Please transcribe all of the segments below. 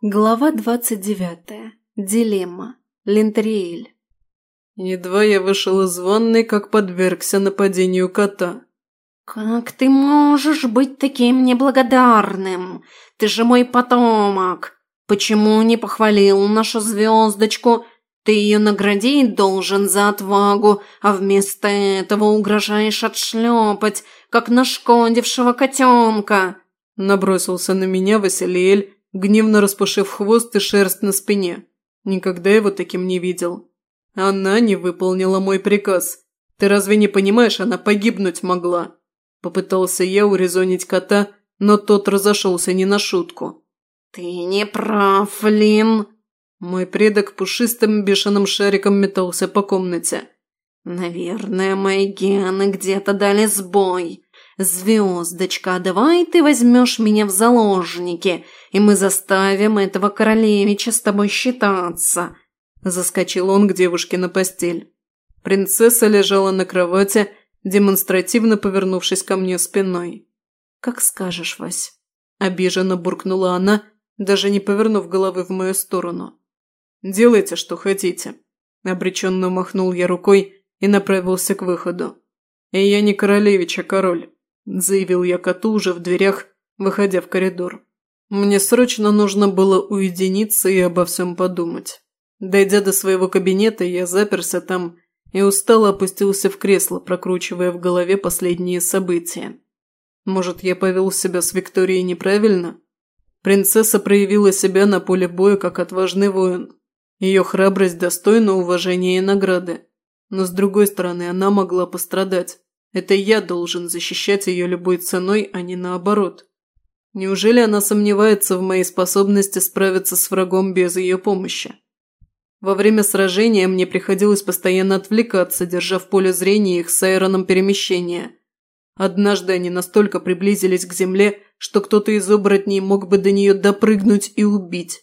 Глава двадцать девятая. Дилемма. Линтериэль. Едва я вышел из ванной, как подвергся нападению кота. «Как ты можешь быть таким неблагодарным? Ты же мой потомок. Почему не похвалил нашу звездочку? Ты ее наградить должен за отвагу, а вместо этого угрожаешь отшлепать, как нашкодившего котенка!» Набросился на меня Василиэль, гневно распушив хвост и шерсть на спине. Никогда его таким не видел. Она не выполнила мой приказ. Ты разве не понимаешь, она погибнуть могла? Попытался я урезонить кота, но тот разошелся не на шутку. «Ты не прав, Лин!» Мой предок пушистым бешеным шариком метался по комнате. «Наверное, мои гены где-то дали сбой. Звездочка, давай ты возьмешь меня в заложники, и мы заставим этого королевича с тобой считаться». Заскочил он к девушке на постель. Принцесса лежала на кровати, демонстративно повернувшись ко мне спиной. «Как скажешь, Вась». Обиженно буркнула она, даже не повернув головы в мою сторону. «Делайте, что хотите». Обреченно махнул я рукой и направился к выходу. «И я не королевич, а король», – заявил я коту уже в дверях, выходя в коридор. Мне срочно нужно было уединиться и обо всем подумать. Дойдя до своего кабинета, я заперся там и устало опустился в кресло, прокручивая в голове последние события. Может, я повел себя с Викторией неправильно? Принцесса проявила себя на поле боя как отважный воин. Ее храбрость достойна уважения и награды. Но с другой стороны, она могла пострадать. Это я должен защищать ее любой ценой, а не наоборот. Неужели она сомневается в моей способности справиться с врагом без ее помощи? Во время сражения мне приходилось постоянно отвлекаться, держа в поле зрения их с Айроном перемещения. Однажды они настолько приблизились к земле, что кто-то из оборотней мог бы до нее допрыгнуть и убить.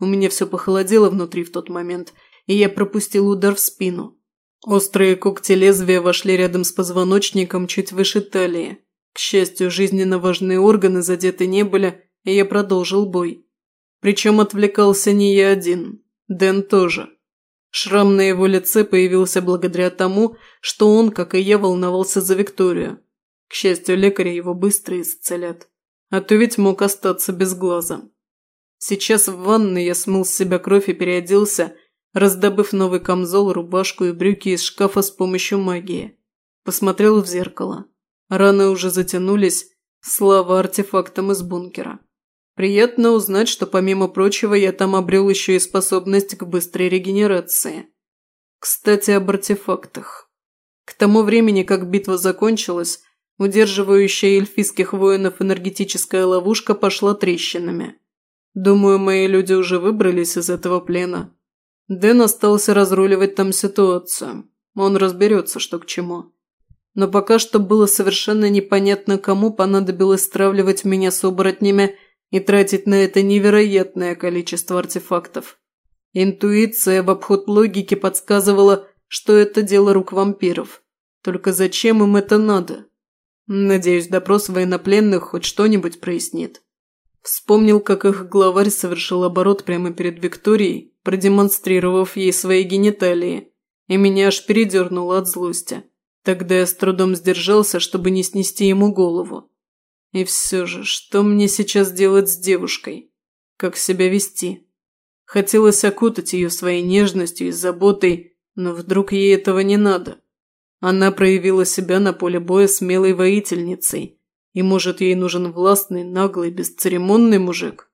У меня все похолодело внутри в тот момент, и я пропустил удар в спину. Острые когти лезвия вошли рядом с позвоночником чуть выше талии. К счастью, жизненно важные органы задеты не были, и я продолжил бой. Причем отвлекался не я один. Дэн тоже. Шрам на его лице появился благодаря тому, что он, как и я, волновался за Викторию. К счастью, лекаря его быстро исцелят. А то ведь мог остаться без глаза. Сейчас в ванной я смыл с себя кровь и переоделся, раздобыв новый камзол, рубашку и брюки из шкафа с помощью магии. Посмотрел в зеркало. Раны уже затянулись, слава артефактам из бункера. Приятно узнать, что помимо прочего я там обрел еще и способность к быстрой регенерации. Кстати, об артефактах. К тому времени, как битва закончилась, удерживающая эльфийских воинов энергетическая ловушка пошла трещинами. Думаю, мои люди уже выбрались из этого плена. Дэн остался разруливать там ситуацию. Он разберется, что к чему. Но пока что было совершенно непонятно, кому понадобилось стравливать меня с оборотнями и тратить на это невероятное количество артефактов. Интуиция в обход логики подсказывала, что это дело рук вампиров. Только зачем им это надо? Надеюсь, допрос военнопленных хоть что-нибудь прояснит. Вспомнил, как их главарь совершил оборот прямо перед Викторией, продемонстрировав ей свои гениталии, и меня аж передернуло от злости. Тогда я с трудом сдержался, чтобы не снести ему голову. И все же, что мне сейчас делать с девушкой? Как себя вести? Хотелось окутать ее своей нежностью и заботой, но вдруг ей этого не надо. Она проявила себя на поле боя смелой воительницей, и, может, ей нужен властный, наглый, бесцеремонный мужик?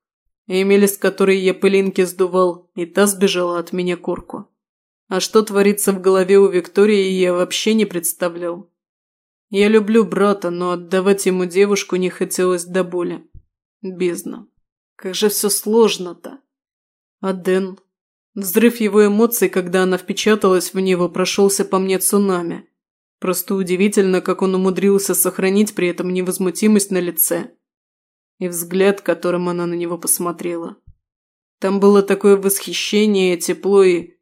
Эмили, с которой я пылинки сдувал, и та сбежала от меня корку. А что творится в голове у Виктории, я вообще не представлял. Я люблю брата, но отдавать ему девушку не хотелось до боли. Бездна. Как же все сложно-то. А Дэн? Взрыв его эмоций, когда она впечаталась в него, прошелся по мне цунами. Просто удивительно, как он умудрился сохранить при этом невозмутимость на лице. И взгляд, которым она на него посмотрела. Там было такое восхищение, тепло и...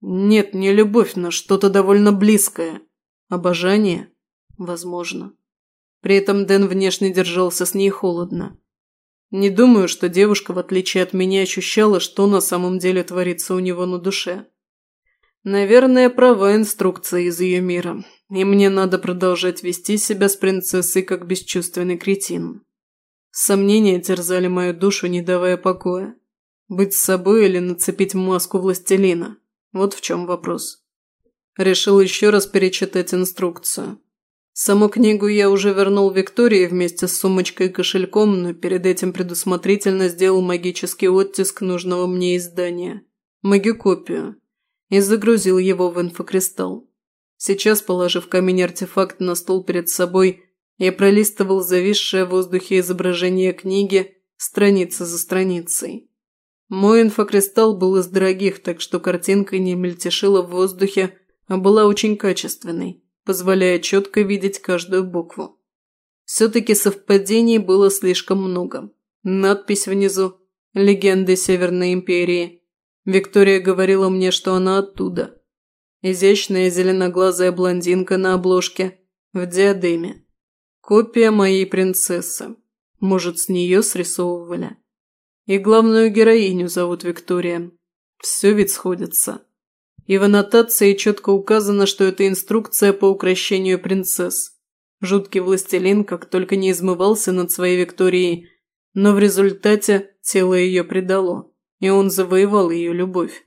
Нет, не любовь, но что-то довольно близкое. Обожание. Возможно. При этом Дэн внешне держался с ней холодно. Не думаю, что девушка, в отличие от меня, ощущала, что на самом деле творится у него на душе. Наверное, права инструкция из ее мира, и мне надо продолжать вести себя с принцессой как бесчувственный кретин. Сомнения терзали мою душу, не давая покоя. Быть с собой или нацепить маску властелина? Вот в чем вопрос. Решил еще раз перечитать инструкцию. Саму книгу я уже вернул Виктории вместе с сумочкой и кошельком, но перед этим предусмотрительно сделал магический оттиск нужного мне издания. Магикопию. И загрузил его в инфокристалл. Сейчас, положив камень-артефакт на стол перед собой, я пролистывал зависшее в воздухе изображение книги страница за страницей. Мой инфокристалл был из дорогих, так что картинка не мельтешила в воздухе, а была очень качественной, позволяя четко видеть каждую букву. Все-таки совпадений было слишком много. Надпись внизу «Легенды Северной Империи». Виктория говорила мне, что она оттуда. Изящная зеленоглазая блондинка на обложке, в диадеме. Копия моей принцессы. Может, с нее срисовывали. И главную героиню зовут Виктория. Все ведь сходится. И в аннотации четко указано, что это инструкция по украшению принцесс. Жуткий властелин как только не измывался над своей Викторией, но в результате тело ее предало, и он завоевал ее любовь.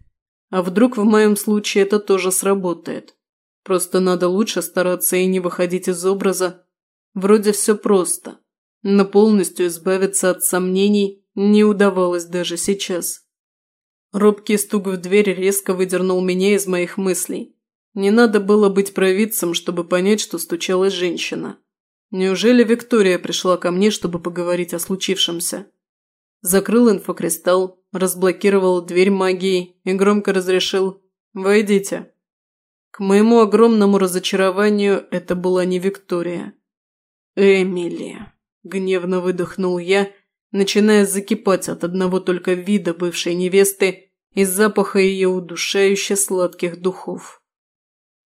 А вдруг в моем случае это тоже сработает? Просто надо лучше стараться и не выходить из образа. Вроде все просто, но полностью избавиться от сомнений не удавалось даже сейчас. Робкий стук в дверь резко выдернул меня из моих мыслей. Не надо было быть провидцем, чтобы понять, что стучалась женщина. Неужели Виктория пришла ко мне, чтобы поговорить о случившемся? Закрыл инфокристалл, разблокировал дверь магией и громко разрешил «Войдите». К моему огромному разочарованию это была не Виктория. «Эмили», – гневно выдохнул я начиная закипать от одного только вида бывшей невесты и запаха ее удушающе сладких духов.